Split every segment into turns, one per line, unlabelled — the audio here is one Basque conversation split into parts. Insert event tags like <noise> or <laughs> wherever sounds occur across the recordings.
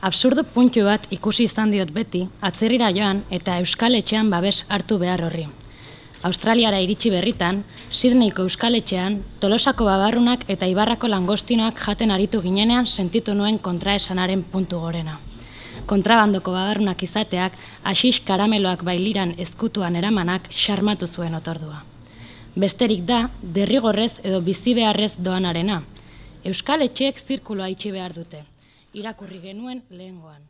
Absurdo puntu bat ikusi izan diot beti, atzerrira joan eta Euskal Etxean babes hartu behar horri. Australiara iritsi berritan, Sydneyko Euskal Etxean, Tolosako babarrunak eta Ibarrako langostinoak jaten aritu ginenean sentitu nuen kontraesanaren puntu gorena. Kontrabandoko babarrunak izateak, asix karameloak bailiran ezkutuan eramanak xarmatu zuen otordua. Besterik da, derrigorrez edo bizi beharrez doanarena. Euskal Etxeek zirkuloa itxi behar dute irakurri genuen lehengoan.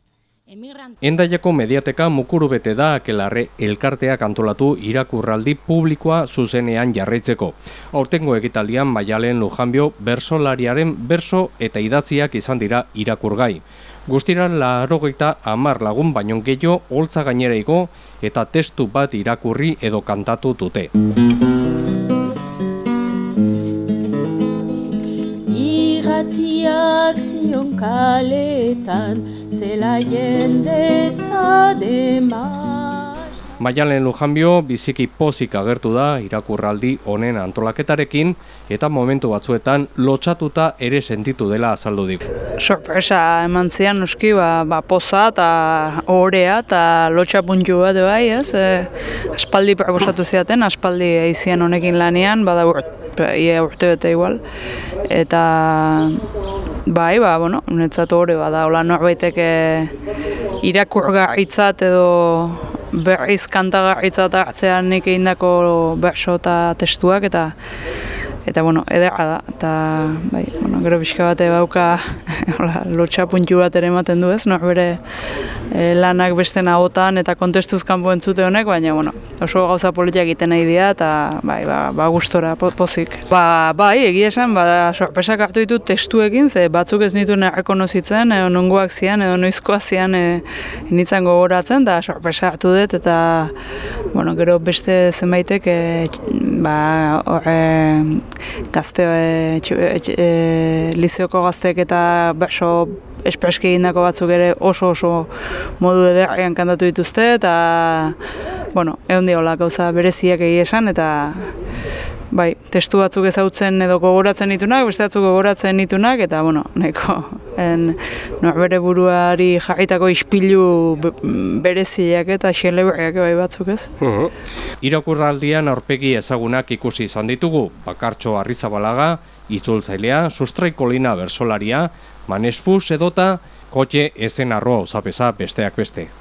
Emigrant... Endaiako mediateka mukuru bete da akelarre elkarteak antolatu irakurraldi publikoa zuzenean jarraitzeko. Hortengo egitaldian maialen lujanbio bersolariaren berso eta idatziak izan dira irakurgai. Guztiran larogeita amar lagun baino gehiago holtza gainereiko eta testu bat irakurri edo kantatu dute.
Irratiak zion kaletan, zela jendetza dema.
Maialen Lujanbio biziki pozik agertu da irakurraldi honen antolaketarekin eta momentu batzuetan lotxatuta ere sentitu dela azaldu dik.
Sorpresa eman zian nuski ba, ba poza eta orea eta lotxa puntu bat bai, ez? E, aspaldi proposatu ziaten, aspaldi eizian honekin lanean, bada ia urte bete igual. Eta bai, ba, bueno, netzatu hori bada, hola norbaitek irakurgarritzat edo berriz kantagarritzat hartzean nik egindako berso eta testuak eta eta bueno, edera da, eta bai, bueno, gero pixka bate bauka <laughs> lotxa puntu bat ere ematen du ez, norbere e, lanak beste nagotan eta kontestuz kanpo entzute honek, baina bueno, oso gauza politiak egiten nahi dira eta bai, ba, ba gustora pozik. Ba, bai, egia esan, ba, sorpresak hartu ditut testuekin, ze batzuk ez nituen errekonozitzen, edo nongoak zian, edo noizkoa zian e, nintzen gogoratzen, da sorpresa hartu dut, eta bueno, gero beste zenbaitek e, ba, orre, gazte, e, lizeoko gaztek eta baso espreski egindako batzuk ere oso oso modu ederrean kantatu dituzte eta bueno, egon diola gauza bereziak egi esan eta bai, testu batzuk ezautzen edo gogoratzen ditunak, beste batzuk gogoratzen ditunak eta bueno, neko en, bere buruari jarritako ispilu bereziak eta xeleberriak bai batzuk ez.
Uh Irakurraldian aurpegi ezagunak ikusi izan ditugu, bakartxo arrizabalaga, itzultzailea, sustraikolina bersolaria, manesfus edota, kotxe ezen arroa besteak beste.